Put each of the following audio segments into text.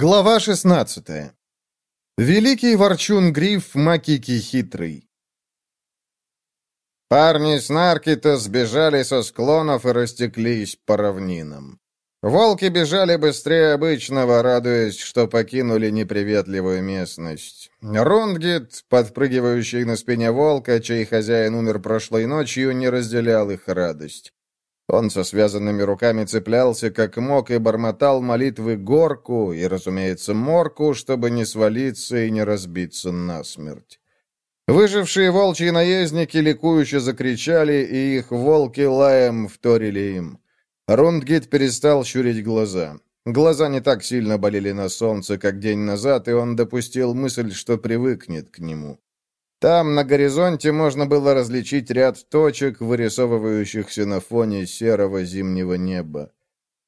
Глава 16. Великий ворчун Гриф Макики Хитрый. Парни с Наркита сбежали со склонов и растеклись по равнинам. Волки бежали быстрее обычного, радуясь, что покинули неприветливую местность. Рундгит, подпрыгивающий на спине волка, чей хозяин умер прошлой ночью, не разделял их радость. Он со связанными руками цеплялся как мог и бормотал молитвы горку и, разумеется, морку, чтобы не свалиться и не разбиться насмерть. Выжившие волчьи наездники ликующе закричали, и их волки лаем вторили им. Рундгит перестал щурить глаза. Глаза не так сильно болели на солнце, как день назад, и он допустил мысль, что привыкнет к нему. Там, на горизонте, можно было различить ряд точек, вырисовывающихся на фоне серого зимнего неба.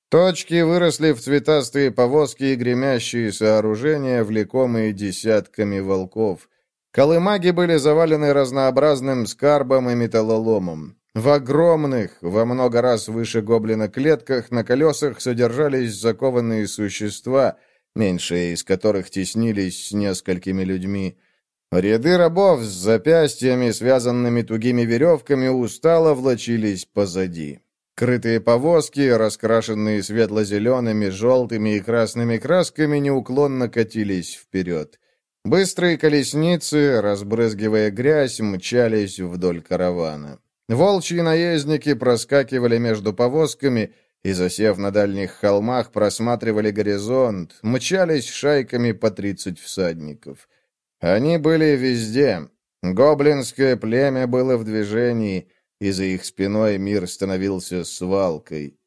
Точки выросли в цветастые повозки и гремящие сооружения, влекомые десятками волков. Колымаги были завалены разнообразным скарбом и металлоломом. В огромных, во много раз выше гоблина клетках, на колесах содержались закованные существа, меньшие из которых теснились с несколькими людьми. Ряды рабов с запястьями, связанными тугими веревками, устало влочились позади. Крытые повозки, раскрашенные светло-зелеными, желтыми и красными красками, неуклонно катились вперед. Быстрые колесницы, разбрызгивая грязь, мчались вдоль каравана. Волчьи наездники проскакивали между повозками и, засев на дальних холмах, просматривали горизонт, мчались шайками по тридцать всадников. Они были везде. Гоблинское племя было в движении, и за их спиной мир становился свалкой.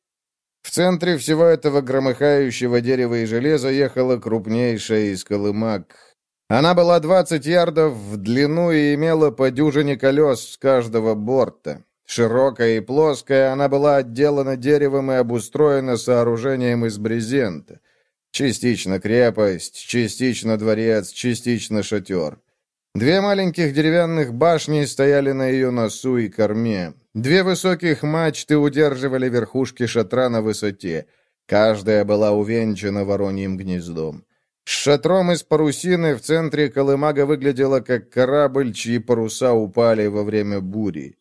В центре всего этого громыхающего дерева и железа ехала крупнейшая из колымак. Она была 20 ярдов в длину и имела по дюжине колес с каждого борта. Широкая и плоская, она была отделана деревом и обустроена сооружением из брезента. Частично крепость, частично дворец, частично шатер. Две маленьких деревянных башни стояли на ее носу и корме. Две высоких мачты удерживали верхушки шатра на высоте. Каждая была увенчана вороньим гнездом. С шатром из парусины в центре колымага выглядела как корабль, чьи паруса упали во время бури.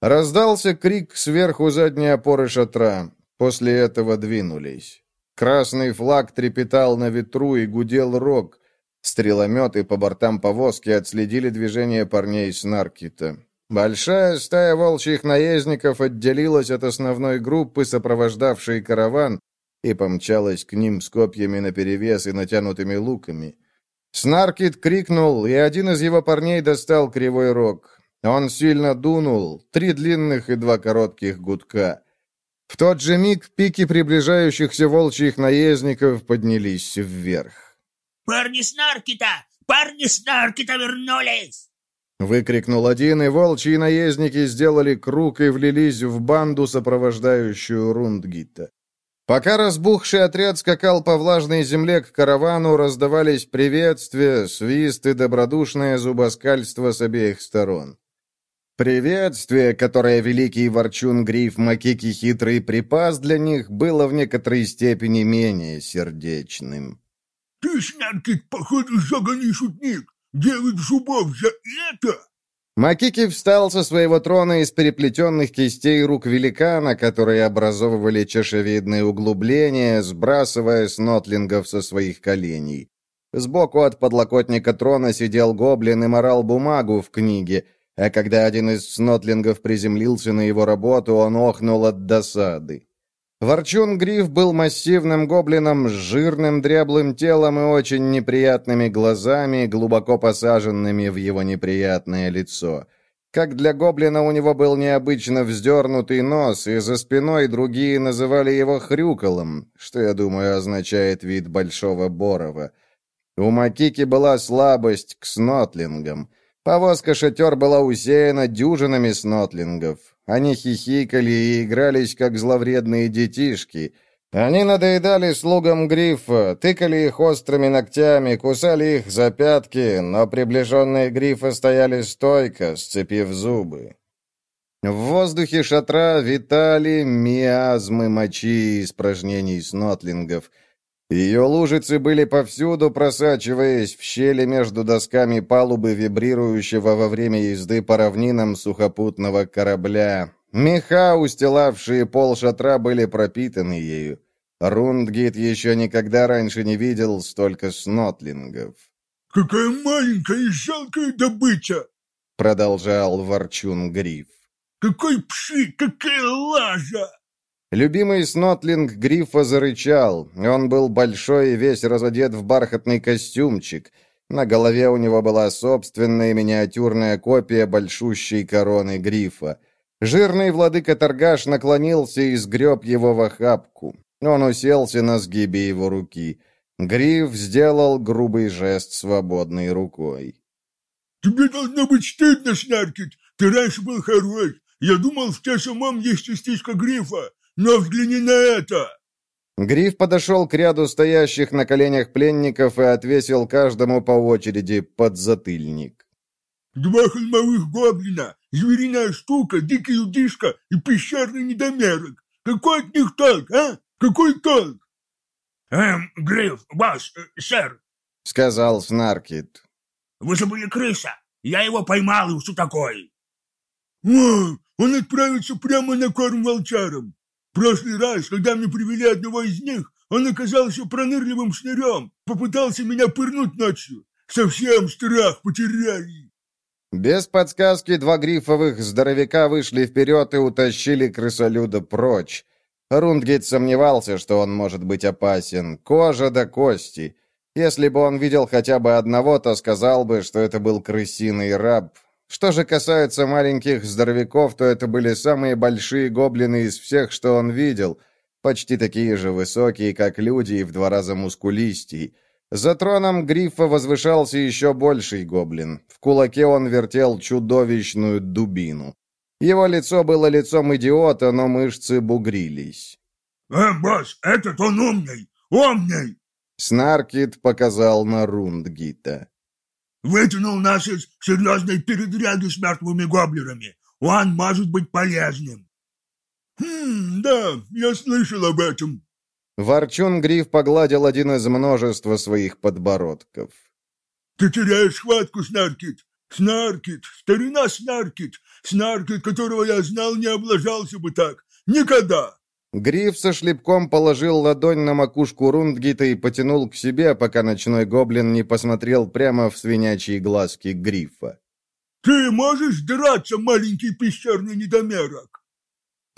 Раздался крик сверху задней опоры шатра. После этого двинулись. Красный флаг трепетал на ветру и гудел рог. Стрелометы по бортам повозки отследили движение парней с Наркита. Большая стая волчьих наездников отделилась от основной группы, сопровождавшей караван, и помчалась к ним с копьями наперевес и натянутыми луками. Снаркит крикнул, и один из его парней достал кривой рог. Он сильно дунул, три длинных и два коротких гудка. В тот же миг пики приближающихся волчьих наездников поднялись вверх. «Парни с Наркита! Парни с Наркита вернулись!» Выкрикнул один, и волчьи наездники сделали круг и влились в банду, сопровождающую Рундгита. Пока разбухший отряд скакал по влажной земле к каравану, раздавались приветствия, свист и добродушное зубоскальство с обеих сторон. Приветствие, которое великий ворчун Гриф Макики Хитрый припас для них, было в некоторой степени менее сердечным. «Ты, Снаркик, походу, загони шутник! Девять зубов за это!» Макики встал со своего трона из переплетенных кистей рук великана, которые образовывали чашевидные углубления, сбрасывая снотлингов со своих коленей. Сбоку от подлокотника трона сидел гоблин и морал бумагу в книге — а когда один из снотлингов приземлился на его работу, он охнул от досады. Ворчун Гриф был массивным гоблином с жирным дряблым телом и очень неприятными глазами, глубоко посаженными в его неприятное лицо. Как для гоблина у него был необычно вздернутый нос, и за спиной другие называли его хрюколом, что, я думаю, означает вид большого борова. У Макики была слабость к снотлингам. Повозка-шатер была усеяна дюжинами снотлингов. Они хихикали и игрались, как зловредные детишки. Они надоедали слугам грифа, тыкали их острыми ногтями, кусали их за пятки, но приближенные грифа стояли стойко, сцепив зубы. В воздухе шатра витали миазмы мочи и испражнений снотлингов. Ее лужицы были повсюду, просачиваясь в щели между досками палубы вибрирующего во время езды по равнинам сухопутного корабля. Меха, устилавшие пол шатра, были пропитаны ею. Рундгит еще никогда раньше не видел столько снотлингов. «Какая маленькая и жалкая добыча!» — продолжал ворчун Гриф. «Какой пшик, какая лажа!» Любимый снотлинг Грифа зарычал. Он был большой и весь разодет в бархатный костюмчик. На голове у него была собственная миниатюрная копия большущей короны Грифа. Жирный владыка Торгаш наклонился и сгреб его в охапку. Он уселся на сгибе его руки. Гриф сделал грубый жест свободной рукой. «Тебе должно быть стыдно, Снаркет. Ты раньше был хорош. Я думал, в те самом есть частичка Грифа. Но взгляни на это!» Гриф подошел к ряду стоящих на коленях пленников и отвесил каждому по очереди подзатыльник. «Два холмовых гоблина, звериная штука, дикий удишка и пещерный недомерок. Какой от них толк, а? Какой толк?» «Эм, Гриф, босс, э, сэр», — сказал Снаркит. «вы забыли крыса. Я его поймал, и все такое». «О, он отправится прямо на корм волчарам прошлый раз, когда мне привели одного из них, он оказался пронырливым шнырем, попытался меня пырнуть ночью. Совсем страх потеряли. Без подсказки два грифовых здоровяка вышли вперед и утащили крысолюда прочь. Рундгейт сомневался, что он может быть опасен. Кожа до кости. Если бы он видел хотя бы одного, то сказал бы, что это был крысиный раб, что же касается маленьких здоровяков, то это были самые большие гоблины из всех, что он видел, почти такие же высокие, как люди, и в два раза мускулистей. За троном Грифа возвышался еще больший гоблин. В кулаке он вертел чудовищную дубину. Его лицо было лицом идиота, но мышцы бугрились. «Э, босс, этот он умный! Умный!» Снаркит показал на Рундгита вытянул нас из серьезной передряги с мертвыми гоблерами. Он может быть полезным. Хм, да, я слышал об этом. Ворчун Гриф погладил один из множества своих подбородков. Ты теряешь хватку, Снаркит. Снаркит, старина Снаркит, Снаркит, которого я знал, не облажался бы так. Никогда. Гриф со шлепком положил ладонь на макушку Рундгита и потянул к себе, пока ночной гоблин не посмотрел прямо в свинячьи глазки Грифа. «Ты можешь драться, маленький пещерный недомерок?»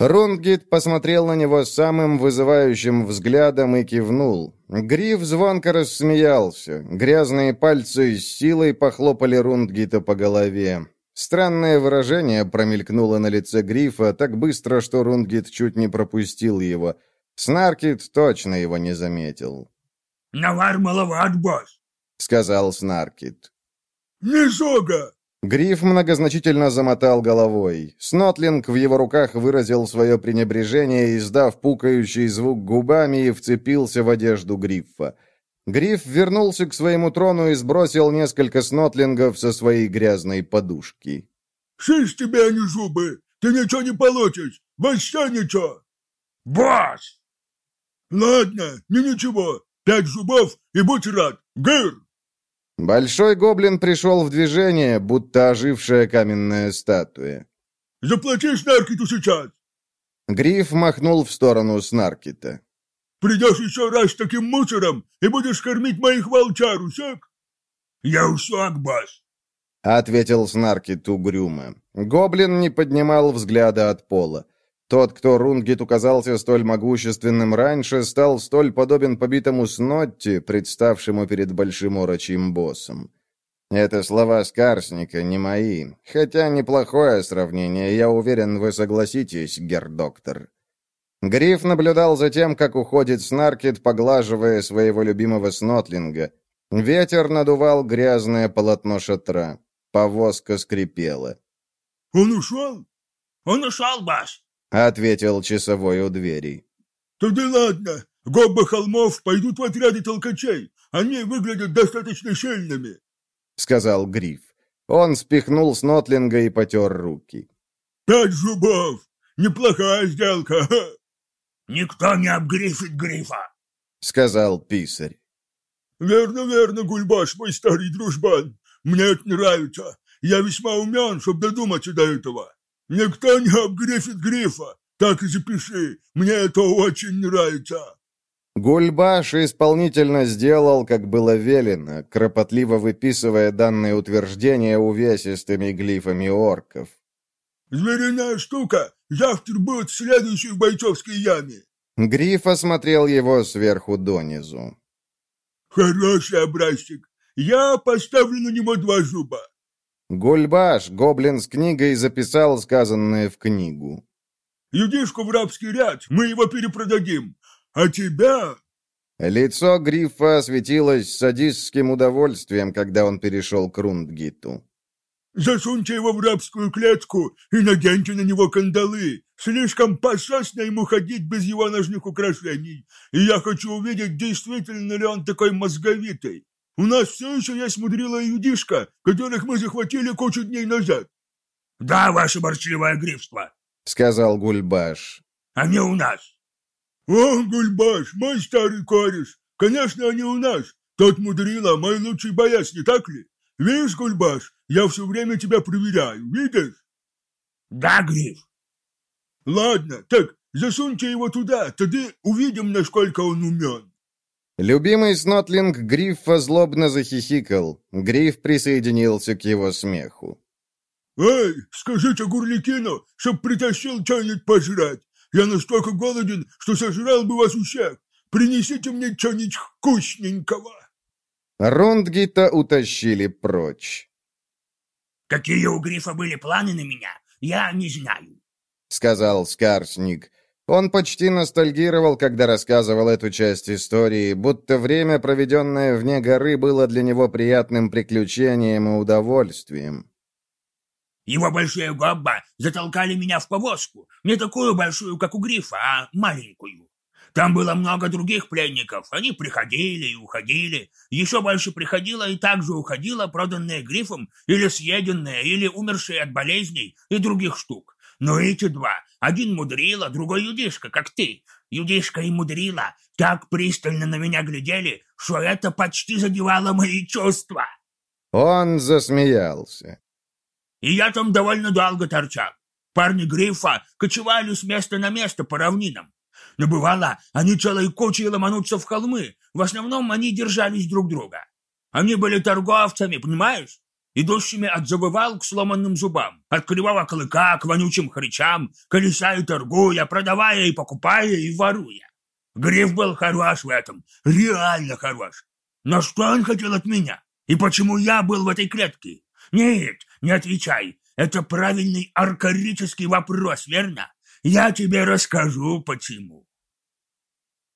Рундгит посмотрел на него самым вызывающим взглядом и кивнул. Гриф звонко рассмеялся. Грязные пальцы с силой похлопали Рундгита по голове. Странное выражение промелькнуло на лице Грифа так быстро, что Рунгит чуть не пропустил его. Снаркит точно его не заметил. «Навар маловат, босс», — сказал Снаркит. «Низога!» Гриф многозначительно замотал головой. Снотлинг в его руках выразил свое пренебрежение, издав пукающий звук губами и вцепился в одежду Грифа. Гриф вернулся к своему трону и сбросил несколько снотлингов со своей грязной подушки. «Шиш тебе, а не зубы! Ты ничего не получишь! Вообще ничего!» «Босс!» «Ладно, не ничего. Пять зубов и будь рад. Гыр!» Большой гоблин пришел в движение, будто ожившая каменная статуя. «Заплати Снаркиту сейчас!» Гриф махнул в сторону Снаркита. Придешь еще раз таким мусором и будешь кормить моих волчар, усек? Я усек, босс. — ответил Снаркит угрюмо. Гоблин не поднимал взгляда от пола. Тот, кто Рунгит указался столь могущественным раньше, стал столь подобен побитому Снотти, представшему перед большим орочьим боссом. Это слова Скарсника, не мои. Хотя неплохое сравнение, я уверен, вы согласитесь, гердоктор. Гриф наблюдал за тем, как уходит Снаркет, поглаживая своего любимого снотлинга. Ветер надувал грязное полотно шатра. Повозка скрипела. «Он ушел?» «Он ушел, баш», — ответил часовой у двери. «Тогда ладно. Гоббы холмов пойдут в отряде толкачей. Они выглядят достаточно сильными», — сказал Гриф. Он спихнул снотлинга и потер руки. «Пять зубов! Неплохая сделка!» Никто не обгрифит грифа. — сказал писарь. «Верно, верно, Гульбаш, мой старый дружбан. Мне это нравится. Я весьма умен, чтобы додуматься до этого. Никто не обгрифит грифа. Так и запиши. Мне это очень нравится». Гульбаш исполнительно сделал, как было велено, кропотливо выписывая данные утверждения увесистыми глифами орков. «Звериная штука завтра будет в следующей бойцовской яме». Гриф осмотрел его сверху донизу. «Хороший образчик. Я поставлю на него два зуба». Гульбаш, гоблин с книгой, записал сказанное в книгу. «Юдишку в рабский ряд, мы его перепродадим. А тебя...» Лицо Грифа осветилось садистским удовольствием, когда он перешел к Рундгиту. «Засуньте его в рабскую клетку и наденьте на него кандалы. Слишком пососно ему ходить без его ножных украшений. И я хочу увидеть, действительно ли он такой мозговитый. У нас все еще есть мудрила и юдишка, которых мы захватили кучу дней назад». «Да, ваше борчливое грифство», — сказал Гульбаш. «Они у нас». «О, Гульбаш, мой старый кореш! Конечно, они у нас. Тот мудрила, мой лучший боец, не так ли? Видишь, Гульбаш, я все время тебя проверяю, видишь?» «Да, Гриф». «Ладно, так засуньте его туда, тогда увидим, насколько он умен». Любимый снотлинг Грифа злобно захихикал. Гриф присоединился к его смеху. «Эй, скажите Гурликину, чтоб притащил что-нибудь пожрать. Я настолько голоден, что сожрал бы вас у всех. Принесите мне что-нибудь вкусненького!» Рундгита утащили прочь. «Какие у Грифа были планы на меня, я не знаю», — сказал Скарсник. Он почти ностальгировал, когда рассказывал эту часть истории, будто время, проведенное вне горы, было для него приятным приключением и удовольствием. Его большие гобба затолкали меня в повозку, не такую большую, как у Грифа, а маленькую. Там было много других пленников, они приходили и уходили. Еще больше приходило и также уходило проданные Грифом или съеденные, или умершие от болезней и других штук. Но эти два, один мудрила, другой юдишка, как ты. Юдишка и мудрила так пристально на меня глядели, что это почти задевало мои чувства. Он засмеялся. И я там довольно долго торчал. Парни Грифа кочевали с места на место по равнинам. Но бывало, они целой кучей ломанутся в холмы. В основном они держались друг друга. Они были торговцами, понимаешь? Идущими от забывал к сломанным зубам, от кривого клыка к вонючим хричам, колеса и торгуя, продавая и покупая и воруя. Гриф был хорош в этом, реально хорош. Но что он хотел от меня? И почему я был в этой клетке? Нет, не отвечай. Это правильный аркарический вопрос, верно? Я тебе расскажу, почему.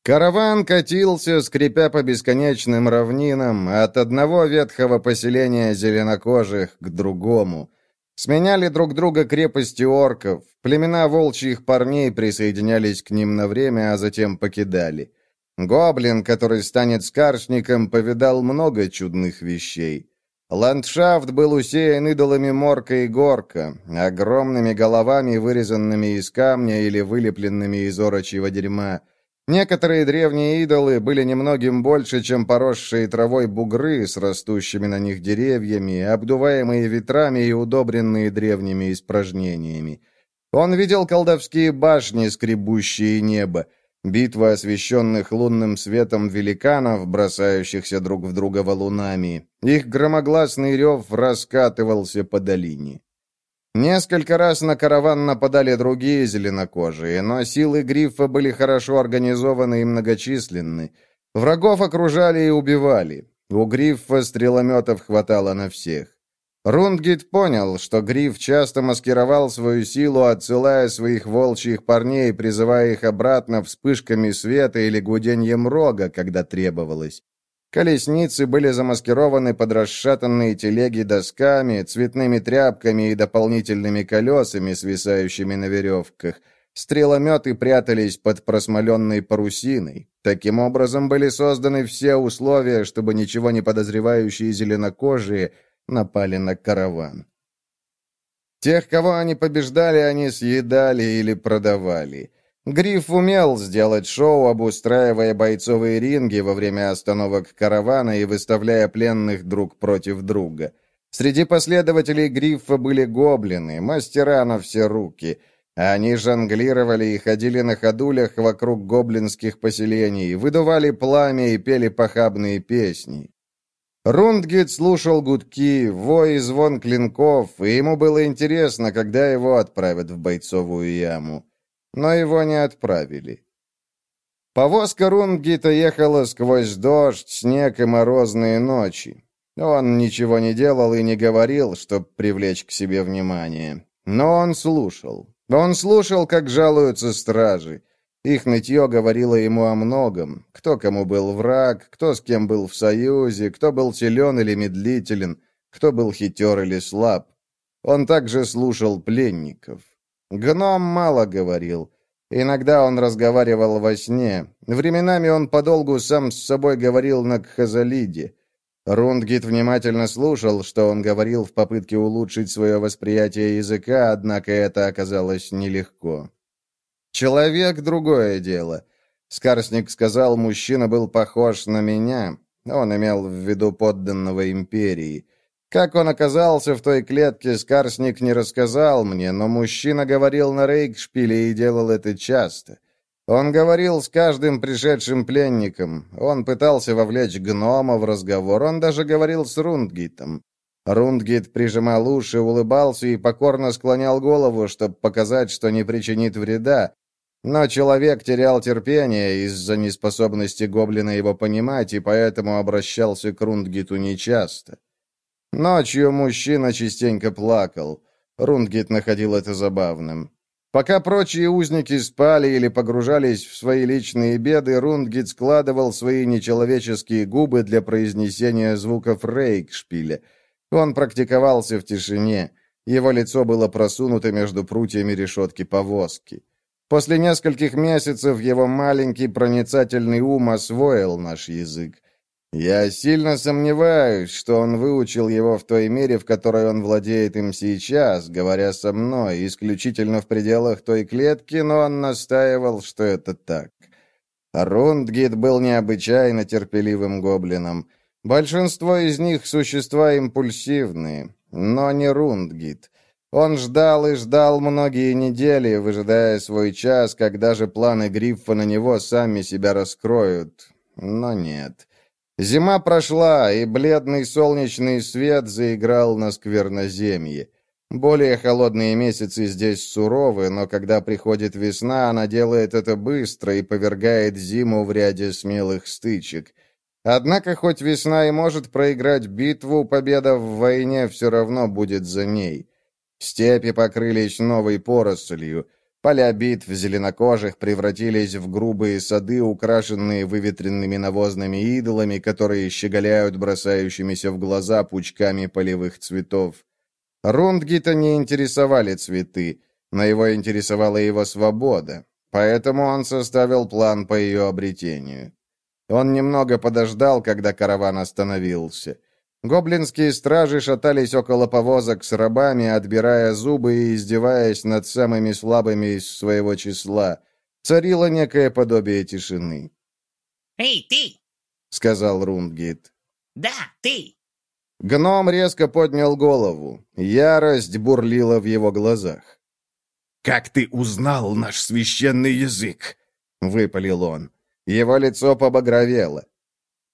Караван катился, скрипя по бесконечным равнинам, от одного ветхого поселения зеленокожих к другому. Сменяли друг друга крепости орков, племена волчьих парней присоединялись к ним на время, а затем покидали. Гоблин, который станет скаршником, повидал много чудных вещей. Ландшафт был усеян идолами Морка и Горка, огромными головами, вырезанными из камня или вылепленными из орочьего дерьма. Некоторые древние идолы были немногим больше, чем поросшие травой бугры с растущими на них деревьями, обдуваемые ветрами и удобренные древними испражнениями. Он видел колдовские башни, скребущие небо, Битва освещенных лунным светом великанов, бросающихся друг в друга валунами. Их громогласный рев раскатывался по долине. Несколько раз на караван нападали другие зеленокожие, но силы Грифа были хорошо организованы и многочисленны. Врагов окружали и убивали. У Грифа стрелометов хватало на всех. Рундгит понял, что Гриф часто маскировал свою силу, отсылая своих волчьих парней, призывая их обратно вспышками света или гуденьем рога, когда требовалось. Колесницы были замаскированы под расшатанные телеги досками, цветными тряпками и дополнительными колесами, свисающими на веревках. Стрелометы прятались под просмоленной парусиной. Таким образом были созданы все условия, чтобы ничего не подозревающие зеленокожие – напали на караван. Тех, кого они побеждали, они съедали или продавали. Гриф умел сделать шоу, обустраивая бойцовые ринги во время остановок каравана и выставляя пленных друг против друга. Среди последователей Грифа были гоблины, мастера на все руки. Они жонглировали и ходили на ходулях вокруг гоблинских поселений, выдували пламя и пели похабные песни. Рундгит слушал гудки, вой и звон клинков, и ему было интересно, когда его отправят в бойцовую яму но его не отправили. Повозка Рунгита ехала сквозь дождь, снег и морозные ночи. Он ничего не делал и не говорил, чтобы привлечь к себе внимание. Но он слушал. Он слушал, как жалуются стражи. Их нытье говорило ему о многом. Кто кому был враг, кто с кем был в союзе, кто был силен или медлителен, кто был хитер или слаб. Он также слушал пленников. Гном мало говорил. Иногда он разговаривал во сне. Временами он подолгу сам с собой говорил на Кхазалиде. Рундгит внимательно слушал, что он говорил в попытке улучшить свое восприятие языка, однако это оказалось нелегко. «Человек — другое дело». Скарсник сказал, мужчина был похож на меня. Он имел в виду подданного империи. Как он оказался в той клетке, Скарсник не рассказал мне, но мужчина говорил на Рейкшпиле и делал это часто. Он говорил с каждым пришедшим пленником. Он пытался вовлечь гнома в разговор. Он даже говорил с Рундгитом. Рундгит прижимал уши, улыбался и покорно склонял голову, чтобы показать, что не причинит вреда. Но человек терял терпение из-за неспособности гоблина его понимать, и поэтому обращался к Рундгиту нечасто. Ночью мужчина частенько плакал. Рундгит находил это забавным. Пока прочие узники спали или погружались в свои личные беды, Рундгит складывал свои нечеловеческие губы для произнесения звуков рейкшпиля. Он практиковался в тишине. Его лицо было просунуто между прутьями решетки повозки. После нескольких месяцев его маленький проницательный ум освоил наш язык. Я сильно сомневаюсь, что он выучил его в той мере, в которой он владеет им сейчас, говоря со мной, исключительно в пределах той клетки, но он настаивал, что это так. Рундгит был необычайно терпеливым гоблином. Большинство из них существа импульсивные, но не Рундгит. Он ждал и ждал многие недели, выжидая свой час, когда же планы Гриффа на него сами себя раскроют. Но нет. Зима прошла, и бледный солнечный свет заиграл на скверноземье. Более холодные месяцы здесь суровы, но когда приходит весна, она делает это быстро и повергает зиму в ряде смелых стычек. Однако, хоть весна и может проиграть битву, победа в войне все равно будет за ней. Степи покрылись новой порослью — Поля битв зеленокожих превратились в грубые сады, украшенные выветренными навозными идолами, которые щеголяют бросающимися в глаза пучками полевых цветов. Рундгита не интересовали цветы, но его интересовала его свобода, поэтому он составил план по ее обретению. Он немного подождал, когда караван остановился. Гоблинские стражи шатались около повозок с рабами, отбирая зубы и издеваясь над самыми слабыми из своего числа. Царило некое подобие тишины. «Эй, ты!» — сказал Рундгит. «Да, ты!» Гном резко поднял голову. Ярость бурлила в его глазах. «Как ты узнал наш священный язык?» — выпалил он. Его лицо побагровело.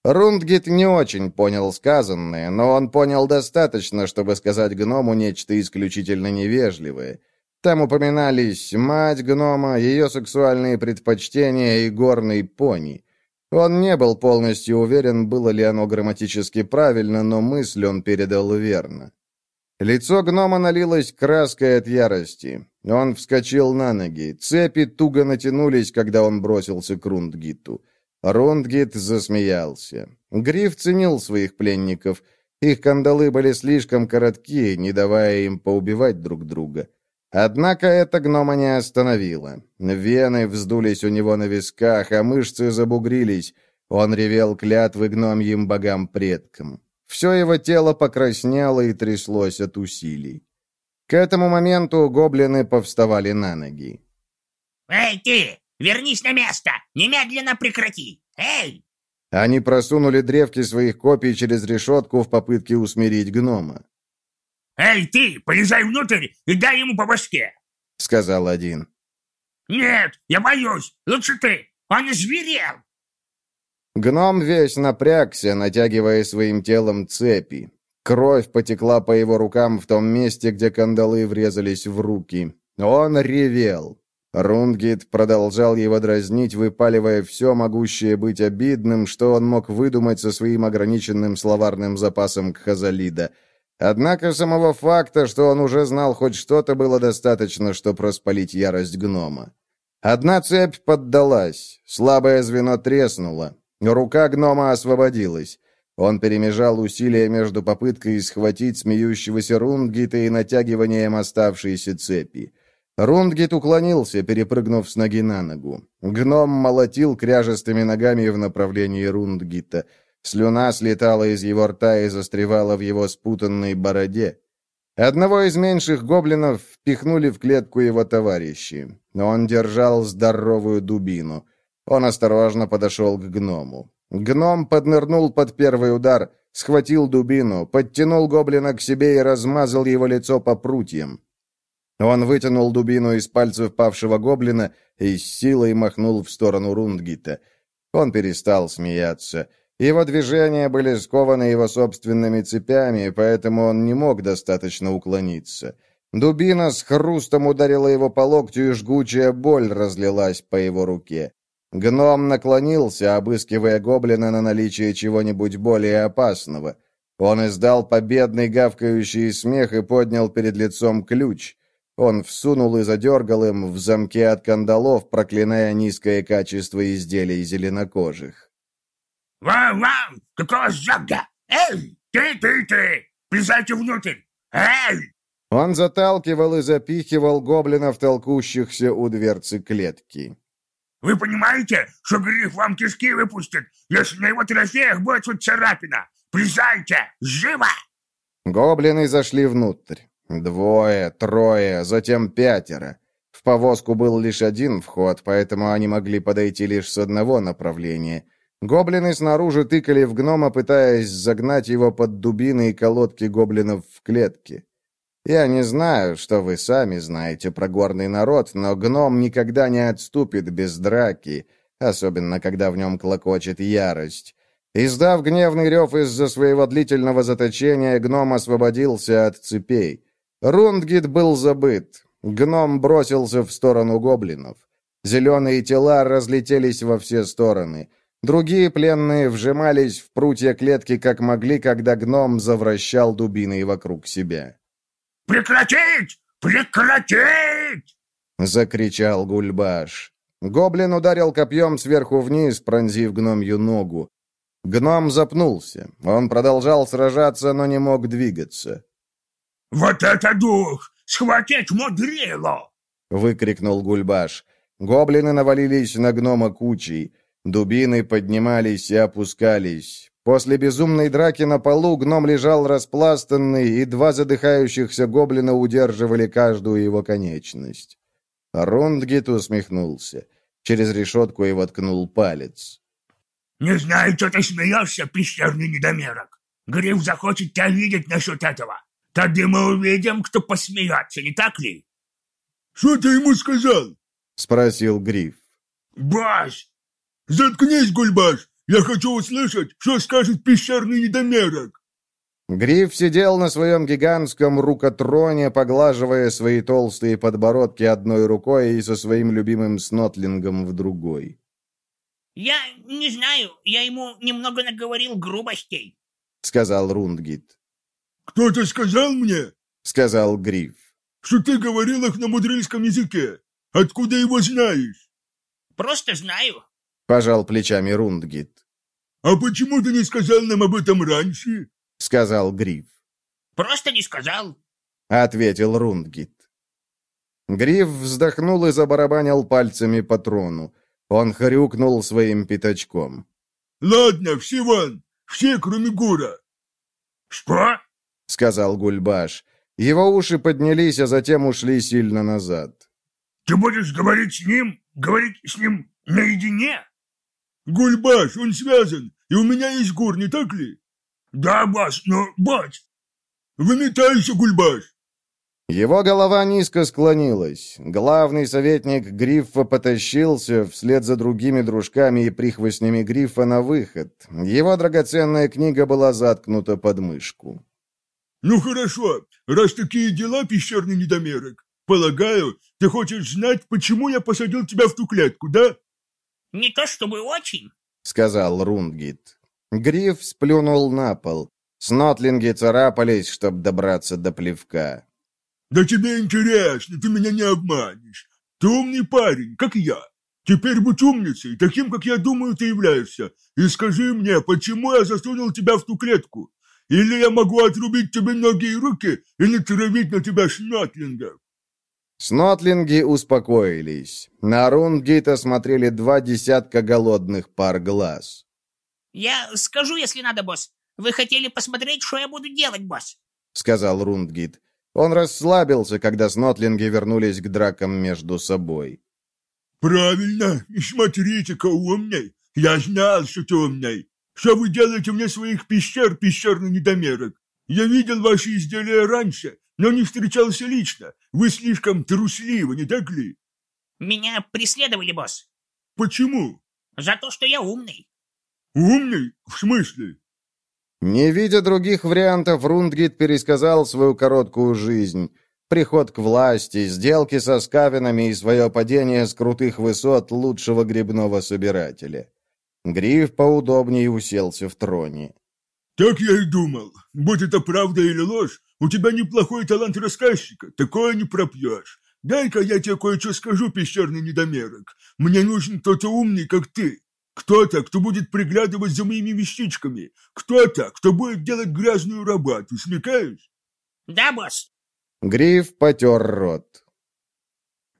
Рундгит не очень понял сказанное, но он понял достаточно, чтобы сказать гному нечто исключительно невежливое. Там упоминались мать гнома, ее сексуальные предпочтения и горный пони. Он не был полностью уверен, было ли оно грамматически правильно, но мысль он передал верно. Лицо гнома налилось краской от ярости. Он вскочил на ноги. Цепи туго натянулись, когда он бросился к Рундгиту. Рундгит засмеялся. Гриф ценил своих пленников. Их кандалы были слишком коротки, не давая им поубивать друг друга. Однако это гнома не остановило. Вены вздулись у него на висках, а мышцы забугрились. Он ревел клятвы гномьим богам-предкам. Все его тело покраснело и тряслось от усилий. К этому моменту гоблины повставали на ноги. Эй, ты! Вернись на место! Немедленно прекрати! Эй!» Они просунули древки своих копий через решетку в попытке усмирить гнома. «Эй, ты, полезай внутрь и дай ему по башке!» — сказал один. «Нет, я боюсь! Лучше ты! Он зверел!» Гном весь напрягся, натягивая своим телом цепи. Кровь потекла по его рукам в том месте, где кандалы врезались в руки. Он ревел. Рундгит продолжал его дразнить, выпаливая все могущее быть обидным, что он мог выдумать со своим ограниченным словарным запасом Кхазалида. Однако самого факта, что он уже знал хоть что-то, было достаточно, чтобы распалить ярость гнома. Одна цепь поддалась, слабое звено треснуло. Рука гнома освободилась. Он перемежал усилия между попыткой схватить смеющегося Рундгита и натягиванием оставшейся цепи. Рундгит уклонился, перепрыгнув с ноги на ногу. Гном молотил кряжестыми ногами в направлении Рундгита. Слюна слетала из его рта и застревала в его спутанной бороде. Одного из меньших гоблинов впихнули в клетку его товарищи. но Он держал здоровую дубину. Он осторожно подошел к гному. Гном поднырнул под первый удар, схватил дубину, подтянул гоблина к себе и размазал его лицо по прутьям. Он вытянул дубину из пальцев павшего гоблина и с силой махнул в сторону Рундгита. Он перестал смеяться. Его движения были скованы его собственными цепями, поэтому он не мог достаточно уклониться. Дубина с хрустом ударила его по локтю, и жгучая боль разлилась по его руке. Гном наклонился, обыскивая гоблина на наличие чего-нибудь более опасного. Он издал победный гавкающий смех и поднял перед лицом ключ. Он всунул и задергал им в замке от кандалов, проклиная низкое качество изделий зеленокожих. «Вау-вау! Какого жага! Эй! Ты, ты, ты! Влезайте внутрь! Эй!» Он заталкивал и запихивал гоблинов, толкущихся у дверцы клетки. «Вы понимаете, что гриф вам кишки выпустит, если на его трофеях будет хоть царапина? Влезайте! Живо!» Гоблины зашли внутрь. Двое, трое, затем пятеро. В повозку был лишь один вход, поэтому они могли подойти лишь с одного направления. Гоблины снаружи тыкали в гнома, пытаясь загнать его под дубины и колодки гоблинов в клетки. Я не знаю, что вы сами знаете про горный народ, но гном никогда не отступит без драки, особенно когда в нем клокочет ярость. Издав гневный рев из-за своего длительного заточения, гном освободился от цепей. Рундгит был забыт. Гном бросился в сторону гоблинов. Зеленые тела разлетелись во все стороны. Другие пленные вжимались в прутья клетки как могли, когда гном завращал дубиной вокруг себя. «Прекратить! Прекратить!» — закричал Гульбаш. Гоблин ударил копьем сверху вниз, пронзив гномью ногу. Гном запнулся. Он продолжал сражаться, но не мог двигаться. «Вот это дух! Схватить мудрило!» — выкрикнул Гульбаш. Гоблины навалились на гнома кучей. Дубины поднимались и опускались. После безумной драки на полу гном лежал распластанный, и два задыхающихся гоблина удерживали каждую его конечность. Рундгит усмехнулся. Через решетку его ткнул палец. «Не знаю, что ты смеешься, пещерный недомерок. Гриф захочет тебя видеть насчет этого. Тогда мы увидим, кто посмеется, не так ли? Что ты ему сказал? Спросил Гриф. Баш! Заткнись, Гульбаш! Я хочу услышать, что скажет пещерный недомерок. Гриф сидел на своем гигантском рукотроне, поглаживая свои толстые подбородки одной рукой и со своим любимым снотлингом в другой. «Я не знаю, я ему немного наговорил грубостей», — сказал Рундгит. «Кто-то сказал мне, — сказал Гриф, — что ты говорил их на мудрильском языке. Откуда его знаешь?» «Просто знаю», — пожал плечами Рундгит. «А почему ты не сказал нам об этом раньше?» — сказал Гриф. «Просто не сказал», — ответил Рундгит. Гриф вздохнул и забарабанил пальцами по трону. Он хрюкнул своим пятачком. «Ладно, все вон! Все, кроме Гура!» «Что?» Сказал Гульбаш. Его уши поднялись, а затем ушли сильно назад. Ты будешь говорить с ним? Говорить с ним наедине? Гульбаш, он связан, и у меня есть гур, не так ли? Да, босс, но, босс... Выметайся, Гульбаш! Его голова низко склонилась. Главный советник Гриффа потащился вслед за другими дружками и прихвостнями Гриффа на выход. Его драгоценная книга была заткнута под мышку. «Ну хорошо, раз такие дела, пещерный недомерок, полагаю, ты хочешь знать, почему я посадил тебя в ту клетку, да?» «Не то чтобы очень», — сказал Рундгит. Гриф сплюнул на пол. Снотлинги царапались, чтобы добраться до плевка. «Да тебе интересно, ты меня не обманешь. Ты умный парень, как я. Теперь будь умницей, таким, как я думаю, ты являешься, и скажи мне, почему я засунул тебя в ту клетку? Или я могу отрубить тебе ноги и руки и натравить на тебя шнотлингов?» Снотлинги успокоились. На Рундгита смотрели два десятка голодных пар глаз. «Я скажу, если надо, босс. Вы хотели посмотреть, что я буду делать, босс?» — сказал Рундгит. Он расслабился, когда снотлинги вернулись к дракам между собой. «Правильно! Смотрите-ка, умней! Я знал, что ты умней! Что вы делаете мне своих пещер, пещерный недомерок? Я видел ваши изделия раньше, но не встречался лично. Вы слишком трусливы, не так ли?» «Меня преследовали, босс». «Почему?» «За то, что я умный». «Умный? В смысле?» Не видя других вариантов, Рундгит пересказал свою короткую жизнь. Приход к власти, сделки со скавинами и свое падение с крутых высот лучшего грибного собирателя. Гриф поудобнее уселся в троне. «Так я и думал. Будь это правда или ложь, у тебя неплохой талант рассказчика, такое не пропьешь. Дай-ка я тебе кое-что скажу, пещерный недомерок. Мне нужен кто-то умный, как ты. Кто-то, кто будет приглядывать за моими вещичками. Кто-то, кто будет делать грязную работу. Смекаешь? Да, босс. Гриф потер рот.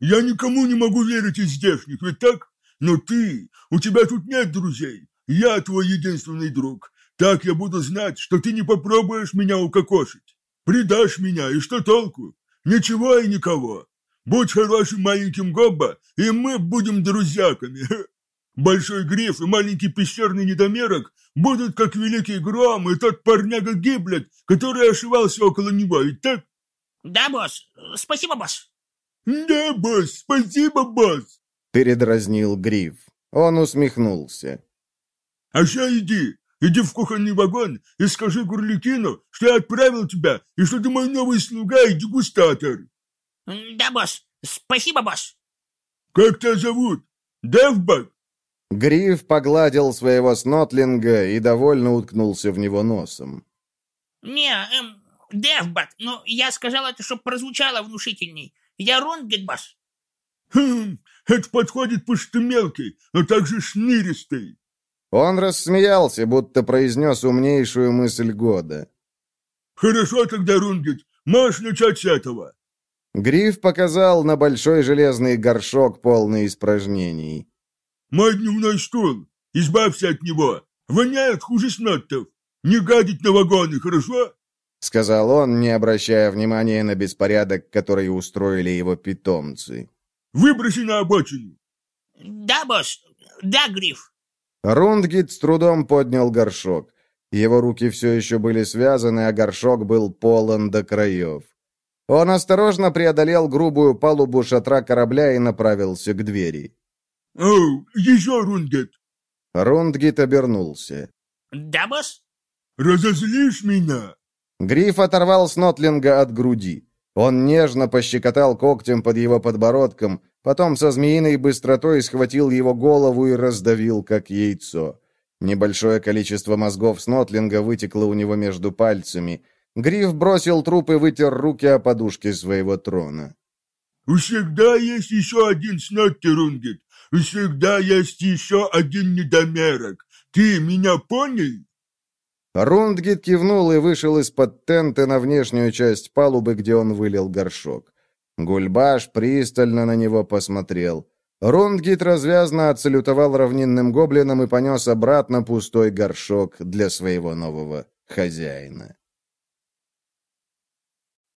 Я никому не могу верить из здешних, ведь так? Но ты, у тебя тут нет друзей. Я твой единственный друг. Так я буду знать, что ты не попробуешь меня укокошить. Предашь меня, и что толку? Ничего и никого. Будь хорошим маленьким Гобба, и мы будем друзьяками. Большой гриф и маленький пещерный недомерок будут как великий гром и тот парняга Гиблет, который ошивался около него, ведь так? Да, босс. Спасибо, босс. Да, босс, спасибо, босс. Передразнил гриф. Он усмехнулся. А ща иди, иди в кухонный вагон и скажи Гурликину, что я отправил тебя и что ты мой новый слуга и дегустатор. Да, босс. Спасибо, босс. Как тебя зовут? Девбак? Гриф погладил своего снотлинга и довольно уткнулся в него носом. «Не, эм, Девбат, но я сказал это, чтобы прозвучало внушительней. Я Ронгетбас». «Хм, это подходит, потому что мелкий, но также шниристый». Он рассмеялся, будто произнес умнейшую мысль года. «Хорошо тогда, Рунгет, можешь начать с этого». Гриф показал на большой железный горшок, полный испражнений. Мой дневной стул. Избавься от него. Воняет хуже сноттов. Не гадить на вагоны, хорошо?» Сказал он, не обращая внимания на беспорядок, который устроили его питомцы. «Выброси на обочину!» «Да, босс. Да, Гриф». Рундгит с трудом поднял горшок. Его руки все еще были связаны, а горшок был полон до краев. Он осторожно преодолел грубую палубу шатра корабля и направился к двери. «Оу, еще Рундгет!» Рундгит обернулся. «Да, босс?» «Разозлишь меня?» Гриф оторвал Снотлинга от груди. Он нежно пощекотал когтем под его подбородком, потом со змеиной быстротой схватил его голову и раздавил, как яйцо. Небольшое количество мозгов Снотлинга вытекло у него между пальцами. Гриф бросил труп и вытер руки о подушке своего трона. «Всегда есть еще один Снотти, Рунгет. Всегда есть еще один недомерок. Ты меня понял?» Рундгит кивнул и вышел из-под тента на внешнюю часть палубы, где он вылил горшок. Гульбаш пристально на него посмотрел. Рундгит развязно отсалютовал равнинным гоблинам и понес обратно пустой горшок для своего нового хозяина.